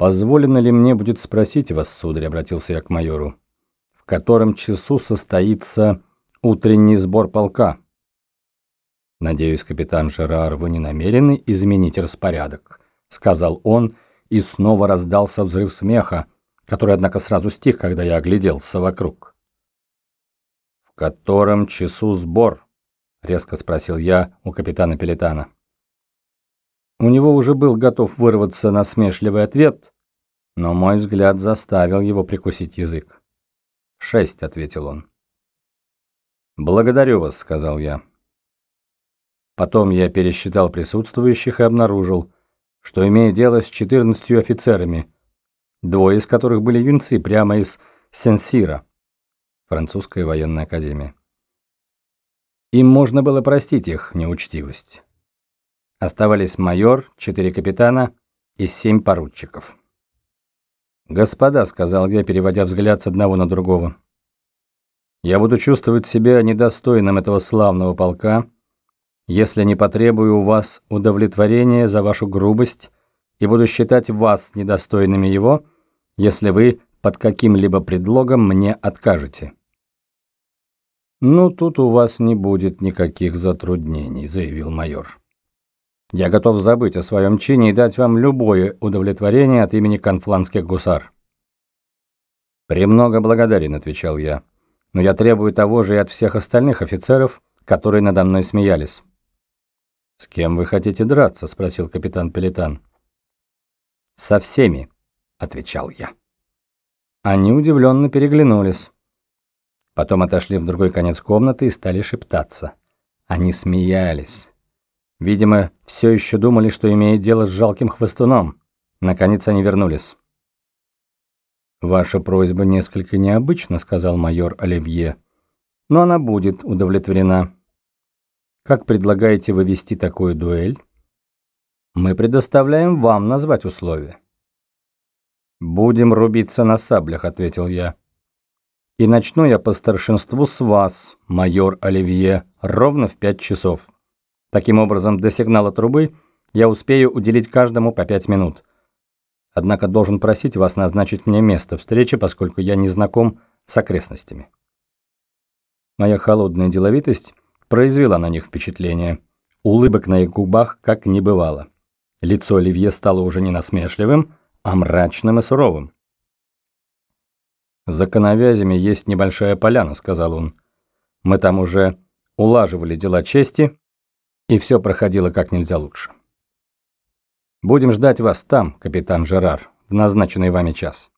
«Позволено ли мне будет спросить вас, сударь?» — обратился я к майору. «В котором часу состоится утренний сбор полка?» «Надеюсь, капитан Жерар, вы не намерены изменить распорядок?» — сказал он, и снова раздался взрыв смеха, который, однако, сразу стих, когда я огляделся вокруг. «В котором часу сбор?» — резко спросил я у капитана Пелетана. У него уже был готов вырваться насмешливый ответ, но мой взгляд заставил его прикусить язык. «Шесть», — ответил он. «Благодарю вас», — сказал я. Потом я пересчитал присутствующих и обнаружил, что имею дело с четырнадцатью офицерами, двое из которых были юнцы прямо из Сенсира, французская военная академия. Им можно было простить их неучтивость. Оставались майор, четыре капитана и семь поручиков. «Господа», — сказал я, переводя взгляд с одного на другого, — «я буду чувствовать себя недостойным этого славного полка, если не потребую у вас удовлетворения за вашу грубость и буду считать вас недостойными его, если вы под каким-либо предлогом мне откажете». «Ну, тут у вас не будет никаких затруднений», — заявил майор. «Я готов забыть о своем чине и дать вам любое удовлетворение от имени конфланских гусар». «Премного благодарен», — отвечал я. «Но я требую того же и от всех остальных офицеров, которые надо мной смеялись». «С кем вы хотите драться?» — спросил капитан Пелетан. «Со всеми», — отвечал я. Они удивленно переглянулись. Потом отошли в другой конец комнаты и стали шептаться. Они смеялись. Видимо, все еще думали, что имеют дело с жалким хвостуном. Наконец они вернулись. «Ваша просьба несколько необычна», — сказал майор Оливье. «Но она будет удовлетворена. Как предлагаете вы вести такую дуэль?» «Мы предоставляем вам назвать условия». «Будем рубиться на саблях», — ответил я. И начну я по старшинству с вас, майор Оливье, ровно в пять часов. Таким образом, до сигнала трубы я успею уделить каждому по пять минут. Однако должен просить вас назначить мне место встречи, поскольку я не знаком с окрестностями. Моя холодная деловитость произвела на них впечатление. Улыбок на их губах как не бывало. Лицо Оливье стало уже не насмешливым, а мрачным и суровым. «За коновязями есть небольшая поляна», — сказал он. «Мы там уже улаживали дела чести, и все проходило как нельзя лучше. Будем ждать вас там, капитан Жерар, в назначенный вами час».